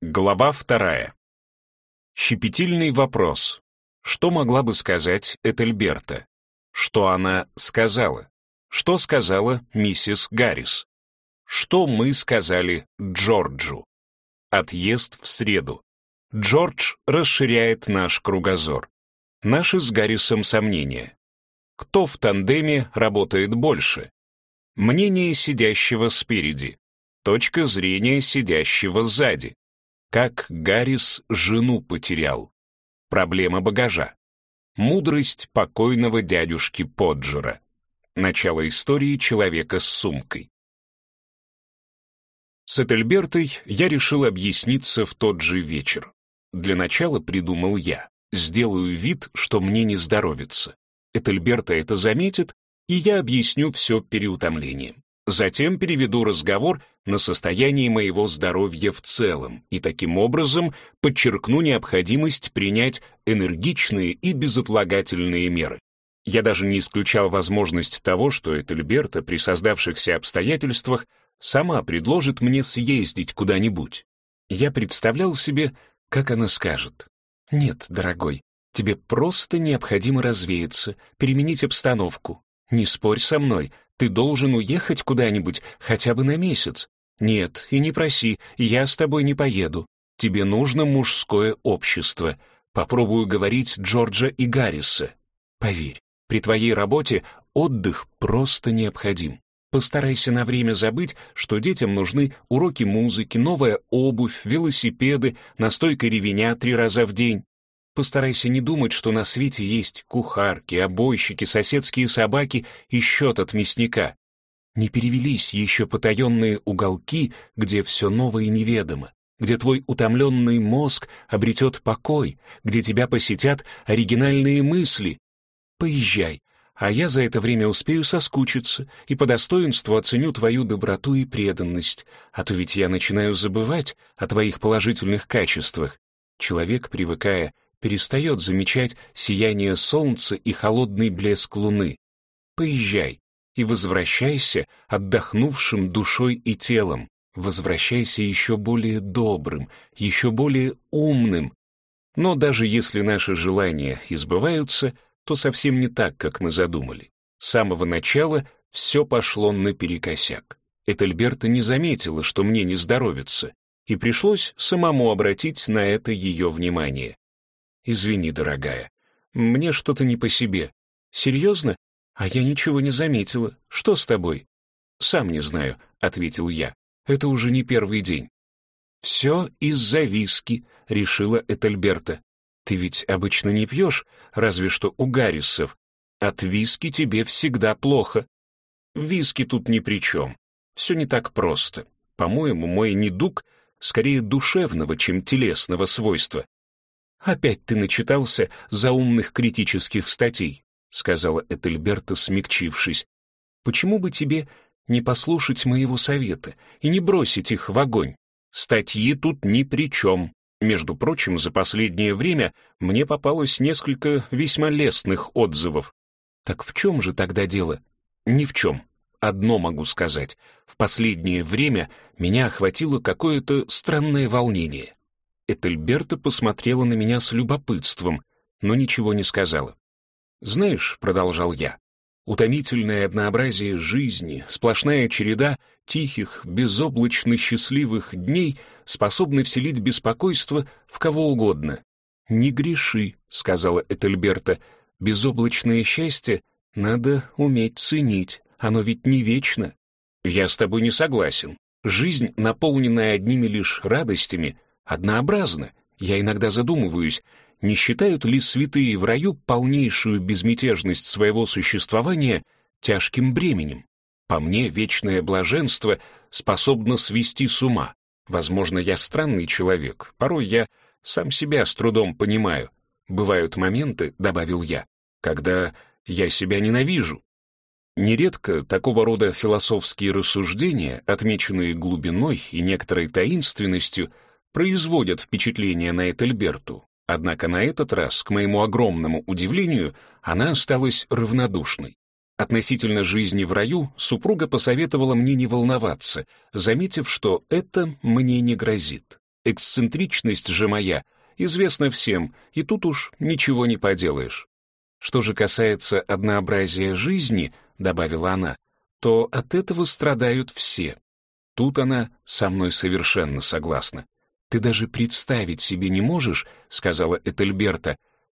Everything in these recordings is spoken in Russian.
Глава вторая. Щепетильный вопрос. Что могла бы сказать Этельберта? Что она сказала? Что сказала миссис Гаррис? Что мы сказали Джорджу? Отъезд в среду. Джордж расширяет наш кругозор. Наши с Гаррисом сомнения. Кто в тандеме работает больше? Мнение сидящего спереди. Точка зрения сидящего сзади. Как Гаррис жену потерял. Проблема багажа. Мудрость покойного дядюшки Поджера. Начало истории человека с сумкой. С Этельбертой я решил объясниться в тот же вечер. Для начала придумал я. Сделаю вид, что мне не здоровится. Этельберта это заметит, и я объясню все переутомлением. Затем переведу разговор на состояние моего здоровья в целом и таким образом подчеркну необходимость принять энергичные и безотлагательные меры. Я даже не исключал возможность того, что Этельберта при создавшихся обстоятельствах сама предложит мне съездить куда-нибудь. Я представлял себе, как она скажет. «Нет, дорогой, тебе просто необходимо развеяться, переменить обстановку. Не спорь со мной, ты должен уехать куда-нибудь хотя бы на месяц. Нет, и не проси, я с тобой не поеду. Тебе нужно мужское общество. Попробую говорить Джорджа и Гарриса. Поверь, при твоей работе отдых просто необходим. Постарайся на время забыть, что детям нужны уроки музыки, новая обувь, велосипеды, настойка ревеня три раза в день. Постарайся не думать, что на свете есть кухарки, обойщики, соседские собаки и счет от мясника. Не перевелись еще потаенные уголки, где все новое и неведомо, где твой утомленный мозг обретет покой, где тебя посетят оригинальные мысли. Поезжай, а я за это время успею соскучиться и по достоинству оценю твою доброту и преданность, а то ведь я начинаю забывать о твоих положительных качествах. Человек, привыкая, перестает замечать сияние солнца и холодный блеск луны. Поезжай и возвращайся отдохнувшим душой и телом, возвращайся еще более добрым, еще более умным. Но даже если наши желания избываются — то совсем не так, как мы задумали. С самого начала все пошло наперекосяк. Этельберта не заметила, что мне не здоровится, и пришлось самому обратить на это ее внимание. «Извини, дорогая, мне что-то не по себе. Серьезно? А я ничего не заметила. Что с тобой?» «Сам не знаю», — ответил я. «Это уже не первый день». «Все из-за виски», — решила Этельберта. Ты ведь обычно не пьешь, разве что у Гаррисов. От виски тебе всегда плохо. Виски тут ни при чем. Все не так просто. По-моему, мой недуг скорее душевного, чем телесного свойства. «Опять ты начитался заумных критических статей», — сказала Этельберта, смягчившись. «Почему бы тебе не послушать моего совета и не бросить их в огонь? Статьи тут ни при чем. Между прочим, за последнее время мне попалось несколько весьма лестных отзывов. Так в чем же тогда дело? Ни в чем. Одно могу сказать. В последнее время меня охватило какое-то странное волнение. Этельберта посмотрела на меня с любопытством, но ничего не сказала. «Знаешь», — продолжал я, Утомительное однообразие жизни, сплошная череда тихих, безоблачно счастливых дней способны вселить беспокойство в кого угодно. «Не греши», — сказала Этельберта, — «безоблачное счастье надо уметь ценить, оно ведь не вечно». «Я с тобой не согласен. Жизнь, наполненная одними лишь радостями, однообразна. Я иногда задумываюсь, не считают ли святые в раю полнейшую безмятежность своего существования тяжким бременем? По мне, вечное блаженство способно свести с ума. Возможно, я странный человек, порой я сам себя с трудом понимаю. Бывают моменты, — добавил я, — когда я себя ненавижу. Нередко такого рода философские рассуждения, отмеченные глубиной и некоторой таинственностью, производят впечатление на Этельберту, Однако на этот раз, к моему огромному удивлению, она осталась равнодушной. Относительно жизни в раю супруга посоветовала мне не волноваться, заметив, что это мне не грозит. Эксцентричность же моя известна всем, и тут уж ничего не поделаешь. Что же касается однообразия жизни, добавила она, то от этого страдают все. Тут она со мной совершенно согласна. Ты даже представить себе не можешь, сказала Этельберта,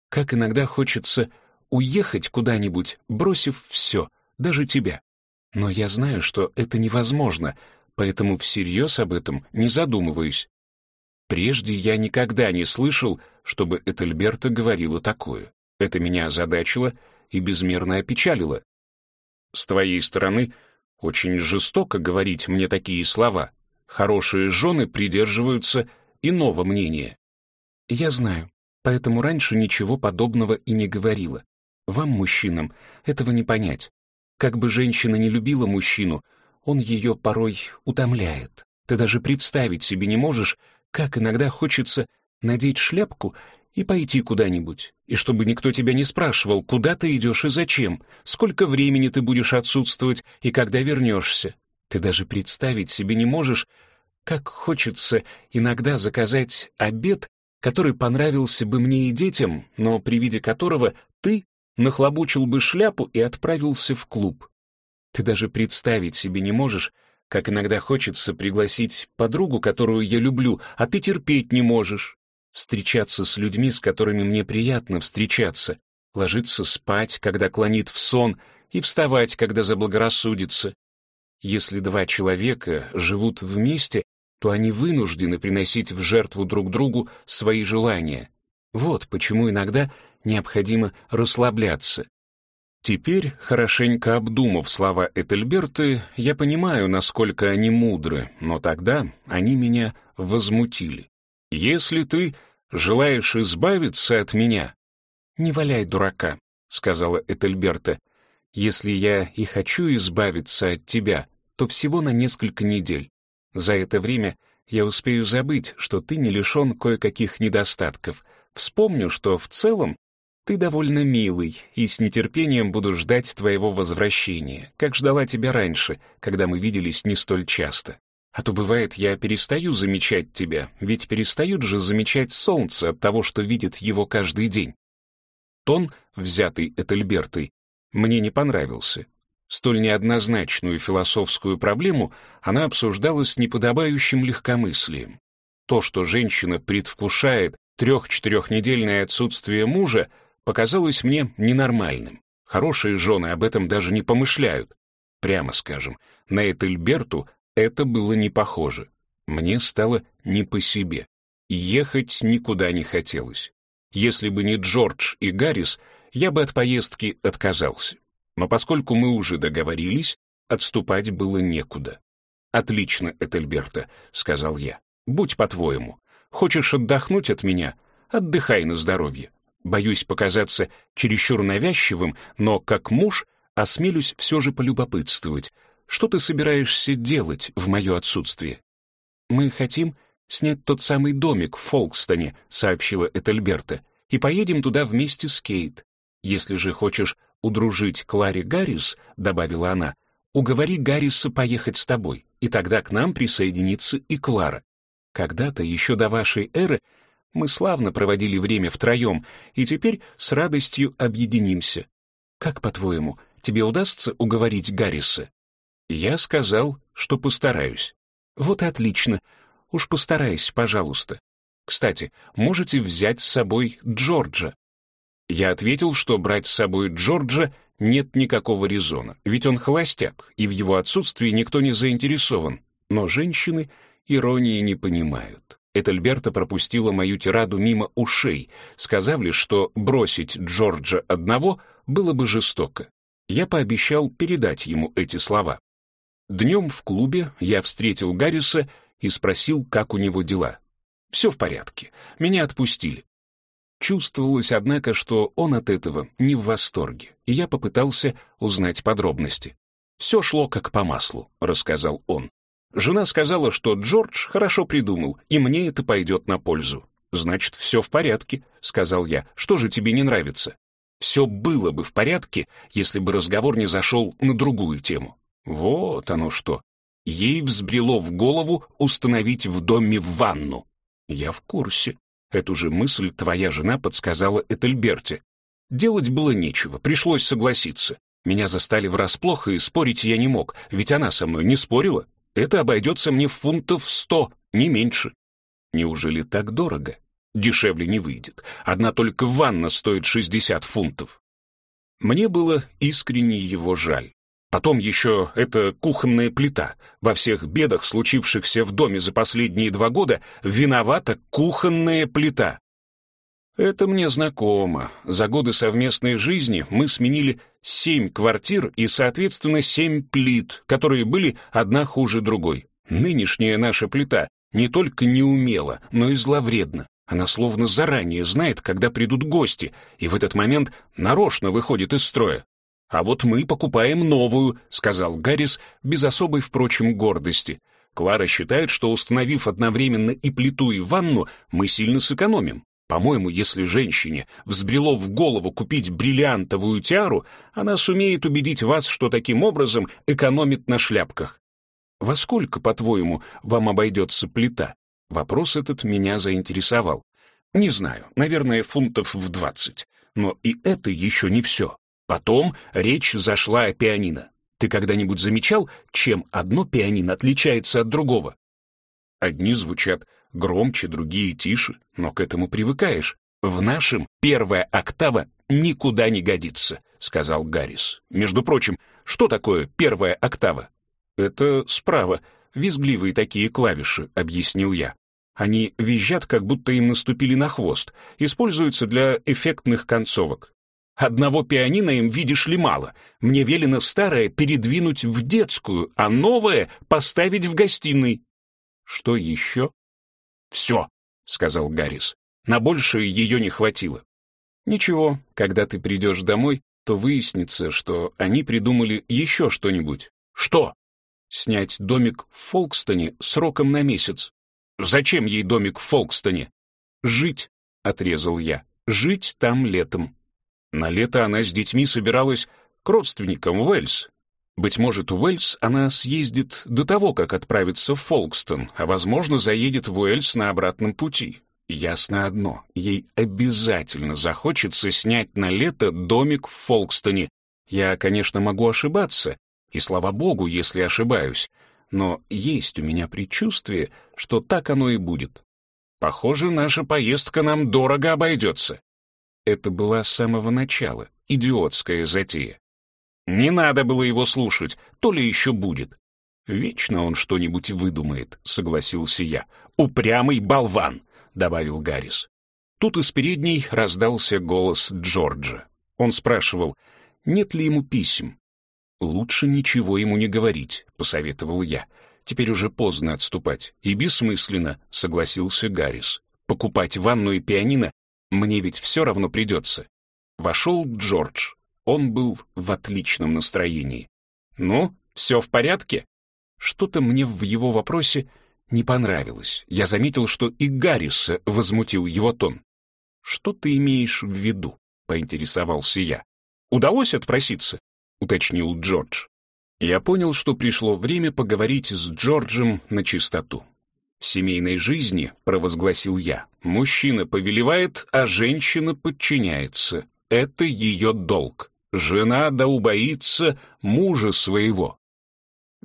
как иногда хочется уехать куда-нибудь, бросив все, даже тебя. Но я знаю, что это невозможно, поэтому всерьез об этом не задумываюсь. Прежде я никогда не слышал, чтобы Этельберта говорила такое. Это меня озадачило и безмерно опечалило. С твоей стороны очень жестоко говорить мне такие слова. Хорошие жены придерживаются иного мнения. Я знаю, поэтому раньше ничего подобного и не говорила. Вам, мужчинам, этого не понять. Как бы женщина не любила мужчину, он ее порой утомляет. Ты даже представить себе не можешь, как иногда хочется надеть шляпку и пойти куда-нибудь, и чтобы никто тебя не спрашивал, куда ты идешь и зачем, сколько времени ты будешь отсутствовать и когда вернешься. Ты даже представить себе не можешь, как хочется иногда заказать обед, который понравился бы мне и детям, но при виде которого ты нахлобучил бы шляпу и отправился в клуб. Ты даже представить себе не можешь, как иногда хочется пригласить подругу, которую я люблю, а ты терпеть не можешь встречаться с людьми, с которыми мне приятно встречаться, ложиться спать, когда клонит в сон, и вставать, когда заблагорассудится. Если два человека живут вместе, то они вынуждены приносить в жертву друг другу свои желания. Вот почему иногда необходимо расслабляться. Теперь, хорошенько обдумав слова Этельберты, я понимаю, насколько они мудры, но тогда они меня возмутили. Если ты желаешь избавиться от меня, не валяй дурака, сказала Этельберта. Если я и хочу избавиться от тебя, то всего на несколько недель. За это время я успею забыть, что ты не лишен кое-каких недостатков. Вспомню, что в целом ты довольно милый, и с нетерпением буду ждать твоего возвращения, как ждала тебя раньше, когда мы виделись не столь часто. А то бывает, я перестаю замечать тебя, ведь перестают же замечать солнце от того, что видит его каждый день. Тон, взятый Этельбертой, мне не понравился. Столь неоднозначную философскую проблему она обсуждала с неподобающим легкомыслием. То, что женщина предвкушает трех-четырехнедельное отсутствие мужа, показалось мне ненормальным. Хорошие жены об этом даже не помышляют. Прямо скажем, на Этельберту это было не похоже. Мне стало не по себе. Ехать никуда не хотелось. Если бы не Джордж и Гаррис, я бы от поездки отказался. Но поскольку мы уже договорились, отступать было некуда. «Отлично, Этельберта», — сказал я. «Будь по-твоему. Хочешь отдохнуть от меня? Отдыхай на здоровье. Боюсь показаться чересчур навязчивым, но как муж осмелюсь все же полюбопытствовать, что ты собираешься делать в мое отсутствие?» «Мы хотим снять тот самый домик в Фолкстоне», — сообщила Этельберта, «и поедем туда вместе с Кейт. Если же хочешь удружить Кларе Гаррис», — добавила она, «уговори Гарриса поехать с тобой, и тогда к нам присоединится и Клара. Когда-то, еще до вашей эры, мы славно проводили время втроем, и теперь с радостью объединимся. Как, по-твоему, тебе удастся уговорить Гарриса?» Я сказал, что постараюсь. Вот и отлично. Уж постарайся, пожалуйста. Кстати, можете взять с собой Джорджа. Я ответил, что брать с собой Джорджа нет никакого резона, ведь он холостяк, и в его отсутствии никто не заинтересован. Но женщины иронии не понимают. Этельберта пропустила мою тираду мимо ушей, сказав лишь, что бросить Джорджа одного было бы жестоко. Я пообещал передать ему эти слова. Днем в клубе я встретил Гарриса и спросил, как у него дела. Все в порядке, меня отпустили. Чувствовалось, однако, что он от этого не в восторге, и я попытался узнать подробности. «Все шло как по маслу», — рассказал он. Жена сказала, что Джордж хорошо придумал, и мне это пойдет на пользу. «Значит, все в порядке», — сказал я. «Что же тебе не нравится?» «Все было бы в порядке, если бы разговор не зашел на другую тему». Вот оно что. Ей взбрело в голову установить в доме ванну. Я в курсе. Эту же мысль твоя жена подсказала Этельберте. Делать было нечего, пришлось согласиться. Меня застали врасплох, и спорить я не мог, ведь она со мной не спорила. Это обойдется мне в фунтов сто, не меньше. Неужели так дорого? Дешевле не выйдет. Одна только ванна стоит шестьдесят фунтов. Мне было искренне его жаль. Потом еще эта кухонная плита. Во всех бедах, случившихся в доме за последние два года, виновата кухонная плита. Это мне знакомо. За годы совместной жизни мы сменили семь квартир и, соответственно, семь плит, которые были одна хуже другой. Нынешняя наша плита не только неумела, но и зловредна. Она словно заранее знает, когда придут гости, и в этот момент нарочно выходит из строя. «А вот мы покупаем новую», — сказал Гаррис, без особой, впрочем, гордости. Клара считает, что, установив одновременно и плиту, и ванну, мы сильно сэкономим. По-моему, если женщине взбрело в голову купить бриллиантовую тиару, она сумеет убедить вас, что таким образом экономит на шляпках. Во сколько, по-твоему, вам обойдется плита? Вопрос этот меня заинтересовал. Не знаю, наверное, фунтов в двадцать. Но и это еще не все. Потом речь зашла о пианино. Ты когда-нибудь замечал, чем одно пианино отличается от другого? Одни звучат громче, другие тише, но к этому привыкаешь. В нашем первая октава никуда не годится, сказал Гаррис. Между прочим, что такое первая октава? Это справа, визгливые такие клавиши, объяснил я. Они визжат, как будто им наступили на хвост, используются для эффектных концовок. Одного пианино им, видишь ли, мало. Мне велено старое передвинуть в детскую, а новое поставить в гостиной. Что еще? Все, сказал Гаррис. На большее ее не хватило. Ничего, когда ты придешь домой, то выяснится, что они придумали еще что-нибудь. Что? Снять домик в Фолкстоне сроком на месяц. Зачем ей домик в Фолкстоне? Жить, отрезал я. Жить там летом. На лето она с детьми собиралась к родственникам в Уэльс. Быть может, в Уэльс она съездит до того, как отправится в Фолкстон, а, возможно, заедет в Уэльс на обратном пути. Ясно одно, ей обязательно захочется снять на лето домик в Фолкстоне. Я, конечно, могу ошибаться, и слава богу, если ошибаюсь, но есть у меня предчувствие, что так оно и будет. Похоже, наша поездка нам дорого обойдется. Это была с самого начала идиотская затея. Не надо было его слушать, то ли еще будет. Вечно он что-нибудь выдумает, согласился я. Упрямый болван, добавил Гаррис. Тут из передней раздался голос Джорджа. Он спрашивал, нет ли ему писем. «Лучше ничего ему не говорить», — посоветовал я. «Теперь уже поздно отступать. И бессмысленно», — согласился Гаррис. «Покупать ванну и пианино мне ведь все равно придется. Вошел Джордж. Он был в отличном настроении. «Ну, все в порядке?» Что-то мне в его вопросе не понравилось. Я заметил, что и Гарриса возмутил его тон. «Что ты имеешь в виду?» — поинтересовался я. «Удалось отпроситься?» — уточнил Джордж. Я понял, что пришло время поговорить с Джорджем на чистоту. Семейной жизни, провозгласил я, мужчина повелевает, а женщина подчиняется. Это ее долг. Жена да убоится мужа своего.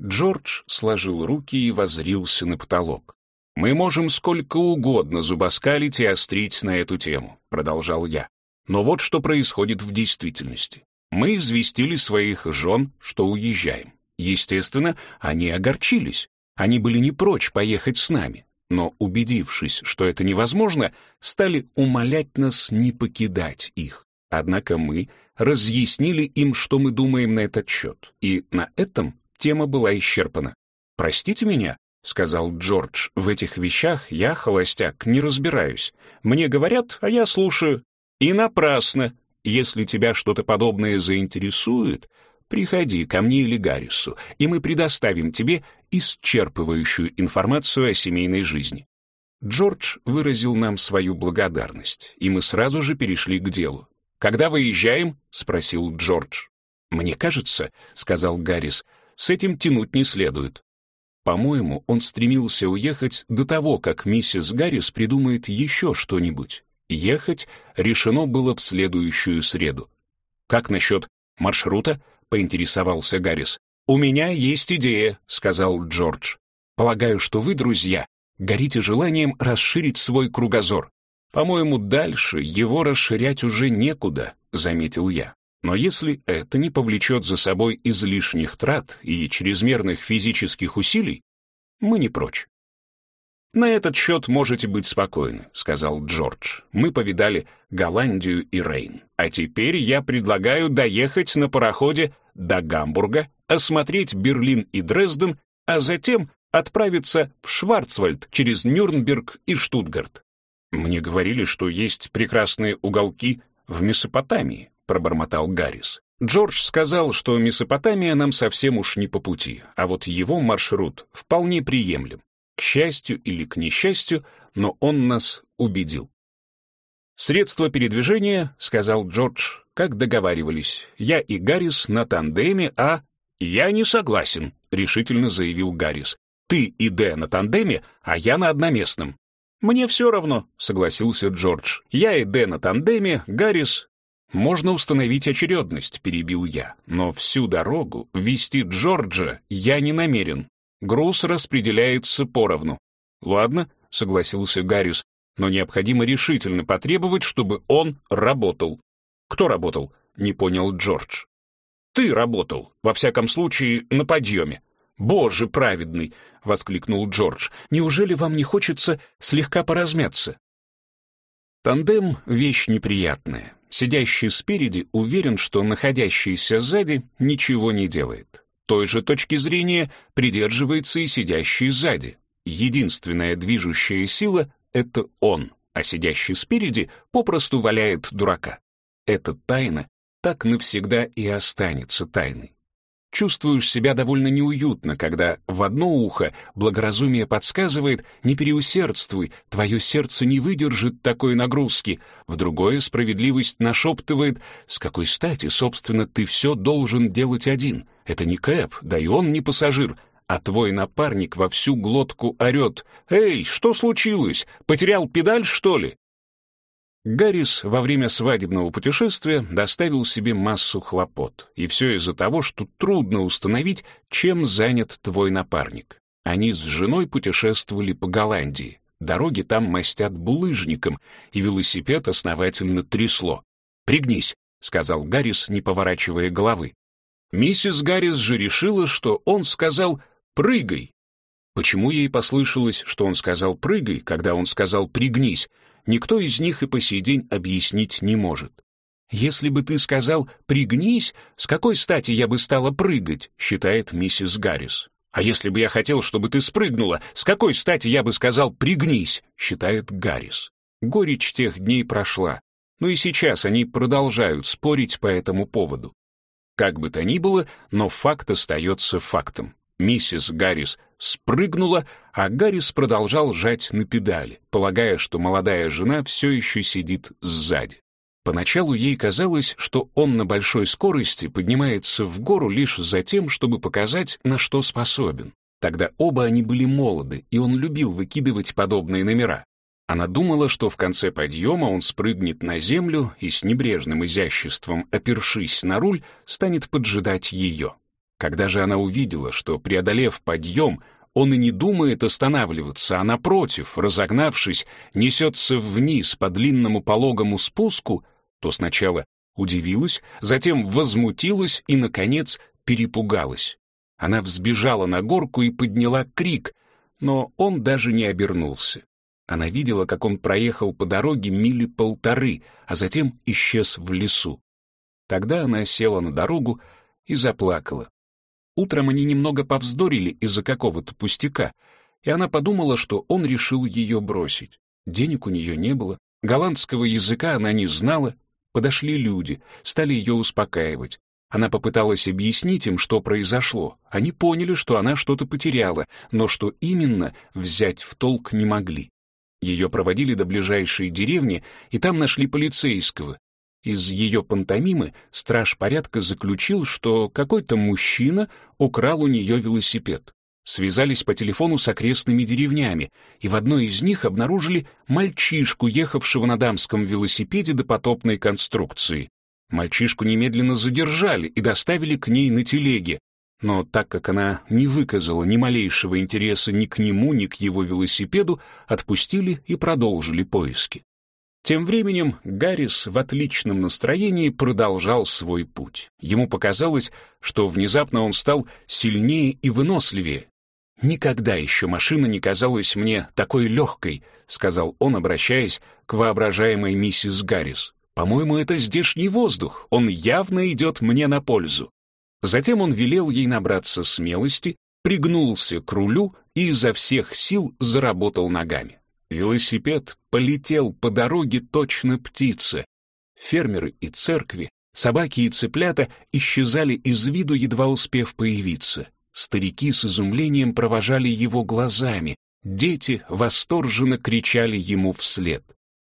Джордж сложил руки и возрился на потолок. «Мы можем сколько угодно зубоскалить и острить на эту тему», — продолжал я. «Но вот что происходит в действительности. Мы известили своих жен, что уезжаем. Естественно, они огорчились. Они были не прочь поехать с нами, но, убедившись, что это невозможно, стали умолять нас не покидать их. Однако мы разъяснили им, что мы думаем на этот счет, и на этом тема была исчерпана. «Простите меня», — сказал Джордж, — «в этих вещах я, холостяк, не разбираюсь. Мне говорят, а я слушаю. И напрасно. Если тебя что-то подобное заинтересует, приходи ко мне или Гаррису, и мы предоставим тебе исчерпывающую информацию о семейной жизни. Джордж выразил нам свою благодарность, и мы сразу же перешли к делу. «Когда выезжаем?» — спросил Джордж. «Мне кажется», — сказал Гаррис, — «с этим тянуть не следует». По-моему, он стремился уехать до того, как миссис Гаррис придумает еще что-нибудь. Ехать решено было в следующую среду. «Как насчет маршрута?» — поинтересовался Гаррис. «У меня есть идея», — сказал Джордж. «Полагаю, что вы, друзья, горите желанием расширить свой кругозор. По-моему, дальше его расширять уже некуда», — заметил я. Но если это не повлечет за собой излишних трат и чрезмерных физических усилий, мы не прочь. «На этот счет можете быть спокойны», — сказал Джордж. «Мы повидали Голландию и Рейн. А теперь я предлагаю доехать на пароходе до Гамбурга, осмотреть Берлин и Дрезден, а затем отправиться в Шварцвальд через Нюрнберг и Штутгарт. Мне говорили, что есть прекрасные уголки в Месопотамии, пробормотал Гаррис. Джордж сказал, что Месопотамия нам совсем уж не по пути, а вот его маршрут вполне приемлем. К счастью или к несчастью, но он нас убедил. «Средство передвижения», — сказал Джордж, как договаривались. «Я и Гаррис на тандеме, а...» «Я не согласен», — решительно заявил Гаррис. «Ты и Дэ на тандеме, а я на одноместном». «Мне все равно», — согласился Джордж. «Я и Дэ на тандеме, Гаррис «Можно установить очередность», — перебил я, «но всю дорогу вести Джорджа я не намерен. Груз распределяется поровну». «Ладно», — согласился Гаррис, «но необходимо решительно потребовать, чтобы он работал». «Кто работал?» — не понял Джордж. «Ты работал, во всяком случае, на подъеме». «Боже праведный!» — воскликнул Джордж. «Неужели вам не хочется слегка поразмяться?» Тандем — вещь неприятная. Сидящий спереди уверен, что находящийся сзади ничего не делает. Той же точки зрения придерживается и сидящий сзади. Единственная движущая сила — это он, а сидящий спереди попросту валяет дурака. Эта тайна так навсегда и останется тайной. Чувствуешь себя довольно неуютно, когда в одно ухо благоразумие подсказывает «не переусердствуй, твое сердце не выдержит такой нагрузки», в другое справедливость нашептывает «с какой стати, собственно, ты все должен делать один? Это не Кэп, да и он не пассажир, а твой напарник во всю глотку орет «Эй, что случилось? Потерял педаль, что ли?» Гаррис во время свадебного путешествия доставил себе массу хлопот, и все из-за того, что трудно установить, чем занят твой напарник. Они с женой путешествовали по Голландии. Дороги там мастят булыжником, и велосипед основательно трясло. «Пригнись», — сказал Гаррис, не поворачивая головы. Миссис Гаррис же решила, что он сказал «прыгай». Почему ей послышалось, что он сказал «прыгай», когда он сказал «пригнись», никто из них и по сей день объяснить не может. «Если бы ты сказал «пригнись», с какой стати я бы стала прыгать?» считает миссис Гаррис. «А если бы я хотел, чтобы ты спрыгнула, с какой стати я бы сказал «пригнись», считает Гаррис. Горечь тех дней прошла, но и сейчас они продолжают спорить по этому поводу. Как бы то ни было, но факт остается фактом. Миссис Гаррис спрыгнула, а Гаррис продолжал жать на педали, полагая, что молодая жена все еще сидит сзади. Поначалу ей казалось, что он на большой скорости поднимается в гору лишь за тем, чтобы показать, на что способен. Тогда оба они были молоды, и он любил выкидывать подобные номера. Она думала, что в конце подъема он спрыгнет на землю и с небрежным изяществом, опершись на руль, станет поджидать ее. Когда же она увидела, что, преодолев подъем, он и не думает останавливаться, а напротив, разогнавшись, несется вниз по длинному пологому спуску, то сначала удивилась, затем возмутилась и, наконец, перепугалась. Она взбежала на горку и подняла крик, но он даже не обернулся. Она видела, как он проехал по дороге мили полторы, а затем исчез в лесу. Тогда она села на дорогу и заплакала. Утром они немного повздорили из-за какого-то пустяка, и она подумала, что он решил ее бросить. Денег у нее не было, голландского языка она не знала. Подошли люди, стали ее успокаивать. Она попыталась объяснить им, что произошло. Они поняли, что она что-то потеряла, но что именно взять в толк не могли. Ее проводили до ближайшей деревни, и там нашли полицейского. Из ее пантомимы страж порядка заключил, что какой-то мужчина украл у нее велосипед. Связались по телефону с окрестными деревнями, и в одной из них обнаружили мальчишку, ехавшего на дамском велосипеде до потопной конструкции. Мальчишку немедленно задержали и доставили к ней на телеге, но так как она не выказала ни малейшего интереса ни к нему, ни к его велосипеду, отпустили и продолжили поиски. Тем временем Гаррис в отличном настроении продолжал свой путь. Ему показалось, что внезапно он стал сильнее и выносливее. «Никогда еще машина не казалась мне такой легкой», — сказал он, обращаясь к воображаемой миссис Гаррис. «По-моему, это здешний воздух, он явно идет мне на пользу». Затем он велел ей набраться смелости, пригнулся к рулю и изо всех сил заработал ногами. Велосипед полетел по дороге точно птица. Фермеры и церкви, собаки и цыплята исчезали из виду, едва успев появиться. Старики с изумлением провожали его глазами, дети восторженно кричали ему вслед.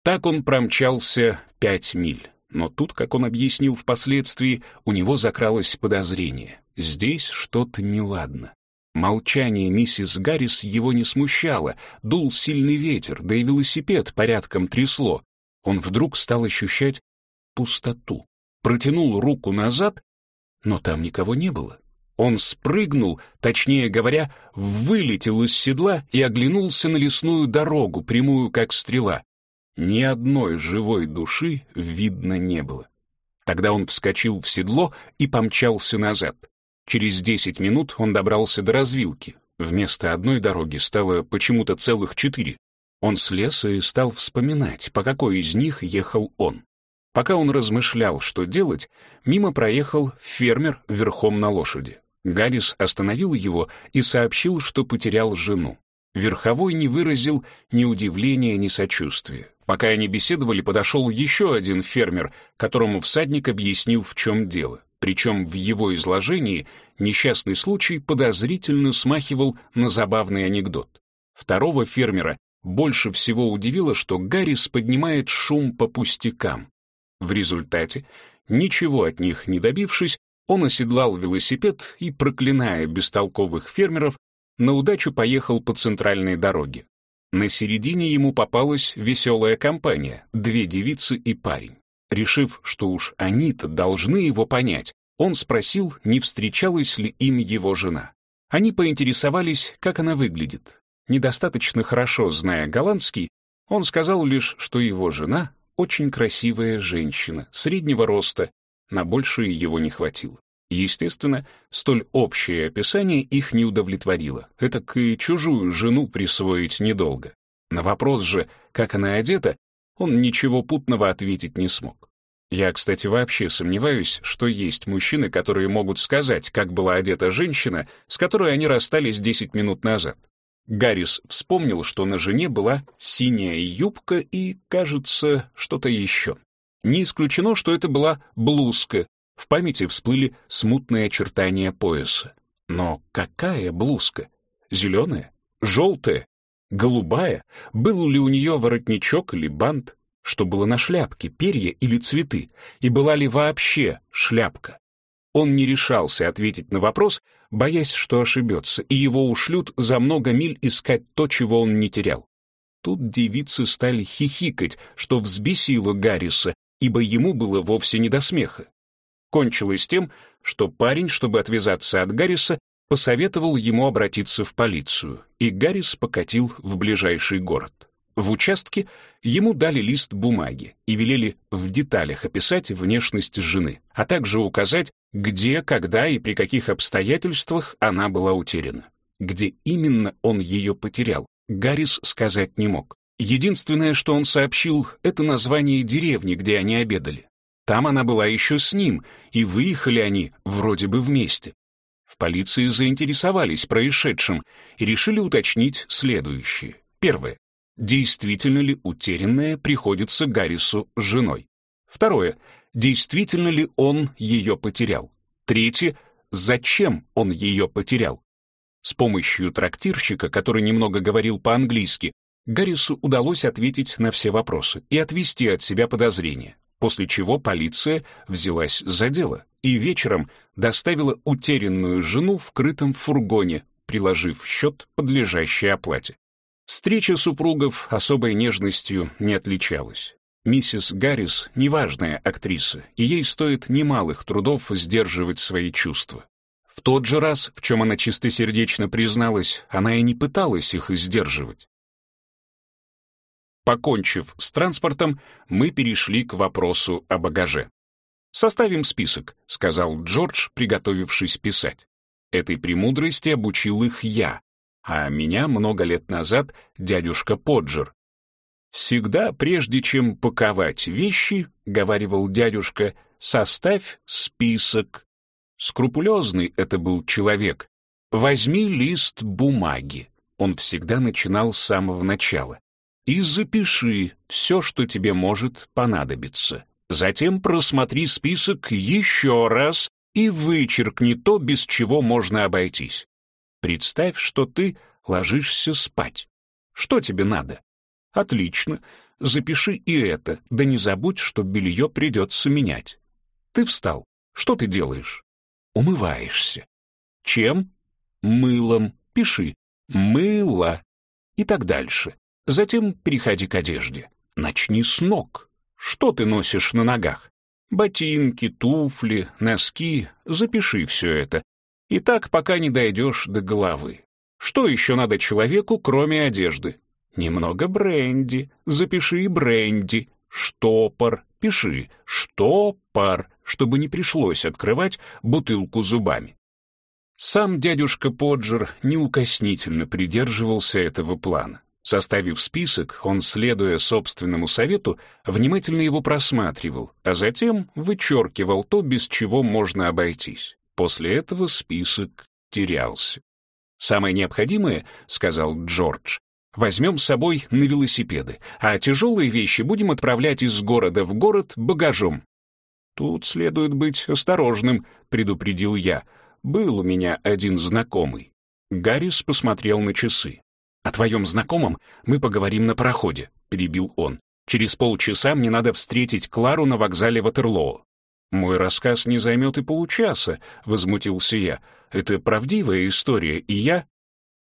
Так он промчался пять миль. Но тут, как он объяснил впоследствии, у него закралось подозрение. Здесь что-то неладно. Молчание миссис Гаррис его не смущало, дул сильный ветер, да и велосипед порядком трясло. Он вдруг стал ощущать пустоту. Протянул руку назад, но там никого не было. Он спрыгнул, точнее говоря, вылетел из седла и оглянулся на лесную дорогу, прямую как стрела. Ни одной живой души видно не было. Тогда он вскочил в седло и помчался назад. Через десять минут он добрался до развилки. Вместо одной дороги стало почему-то целых четыре. Он слез и стал вспоминать, по какой из них ехал он. Пока он размышлял, что делать, мимо проехал фермер верхом на лошади. Гаррис остановил его и сообщил, что потерял жену. Верховой не выразил ни удивления, ни сочувствия. Пока они беседовали, подошел еще один фермер, которому всадник объяснил, в чем дело. Причем в его изложении несчастный случай подозрительно смахивал на забавный анекдот. Второго фермера больше всего удивило, что Гаррис поднимает шум по пустякам. В результате, ничего от них не добившись, он оседлал велосипед и, проклиная бестолковых фермеров, на удачу поехал по центральной дороге. На середине ему попалась веселая компания, две девицы и парень. Решив, что уж они-то должны его понять, он спросил, не встречалась ли им его жена. Они поинтересовались, как она выглядит. Недостаточно хорошо зная голландский, он сказал лишь, что его жена очень красивая женщина, среднего роста, на большее его не хватило. Естественно, столь общее описание их не удовлетворило. Это и чужую жену присвоить недолго. На вопрос же, как она одета, он ничего путного ответить не смог. Я, кстати, вообще сомневаюсь, что есть мужчины, которые могут сказать, как была одета женщина, с которой они расстались 10 минут назад. Гаррис вспомнил, что на жене была синяя юбка и, кажется, что-то еще. Не исключено, что это была блузка, в памяти всплыли смутные очертания пояса. Но какая блузка? Зеленая? Желтая? Голубая? Был ли у нее воротничок или бант? Что было на шляпке, перья или цветы? И была ли вообще шляпка? Он не решался ответить на вопрос, боясь, что ошибется, и его ушлют за много миль искать то, чего он не терял. Тут девицы стали хихикать, что взбесило Гарриса, ибо ему было вовсе не до смеха. Кончилось тем, что парень, чтобы отвязаться от Гарриса, посоветовал ему обратиться в полицию, и Гаррис покатил в ближайший город. В участке ему дали лист бумаги и велели в деталях описать внешность жены, а также указать, где, когда и при каких обстоятельствах она была утеряна. Где именно он ее потерял, Гаррис сказать не мог. Единственное, что он сообщил, это название деревни, где они обедали. Там она была еще с ним, и выехали они вроде бы вместе. В полиции заинтересовались происшедшим и решили уточнить следующее. Первое. Действительно ли утерянная приходится Гаррису с женой? Второе. Действительно ли он ее потерял? Третье. Зачем он ее потерял? С помощью трактирщика, который немного говорил по-английски, Гаррису удалось ответить на все вопросы и отвести от себя подозрения, после чего полиция взялась за дело и вечером доставила утерянную жену в крытом фургоне, приложив счет подлежащей оплате. Встреча супругов особой нежностью не отличалась. Миссис Гаррис — неважная актриса, и ей стоит немалых трудов сдерживать свои чувства. В тот же раз, в чем она чистосердечно призналась, она и не пыталась их сдерживать. Покончив с транспортом, мы перешли к вопросу о багаже. «Составим список», — сказал Джордж, приготовившись писать. Этой премудрости обучил их я, а меня много лет назад дядюшка Поджер. «Всегда, прежде чем паковать вещи, — говаривал дядюшка, — составь список. Скрупулезный это был человек. Возьми лист бумаги. Он всегда начинал с самого начала. И запиши все, что тебе может понадобиться. Затем просмотри список еще раз и вычеркни то, без чего можно обойтись. Представь, что ты ложишься спать. Что тебе надо? Отлично. Запиши и это, да не забудь, что белье придется менять. Ты встал. Что ты делаешь? умываешься. Чем? Мылом. Пиши. Мыло. И так дальше. Затем переходи к одежде. Начни с ног. Что ты носишь на ногах? Ботинки, туфли, носки. Запиши все это. И так, пока не дойдешь до головы. Что еще надо человеку, кроме одежды? Немного бренди. Запиши бренди. Штопор. Пиши. Штопор чтобы не пришлось открывать бутылку зубами. Сам дядюшка Поджер неукоснительно придерживался этого плана. Составив список, он, следуя собственному совету, внимательно его просматривал, а затем вычеркивал то, без чего можно обойтись. После этого список терялся. «Самое необходимое, — сказал Джордж, — возьмем с собой на велосипеды, а тяжелые вещи будем отправлять из города в город багажом. «Тут следует быть осторожным», — предупредил я. «Был у меня один знакомый». Гаррис посмотрел на часы. «О твоем знакомом мы поговорим на пароходе», — перебил он. «Через полчаса мне надо встретить Клару на вокзале Ватерлоо». «Мой рассказ не займет и получаса», — возмутился я. «Это правдивая история, и я...»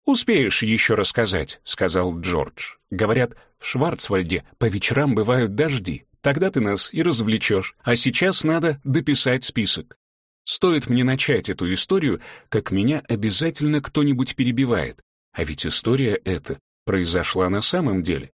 «Успеешь еще рассказать», — сказал Джордж. «Говорят, в Шварцвальде по вечерам бывают дожди. Тогда ты нас и развлечешь. А сейчас надо дописать список. Стоит мне начать эту историю, как меня обязательно кто-нибудь перебивает. А ведь история эта произошла на самом деле.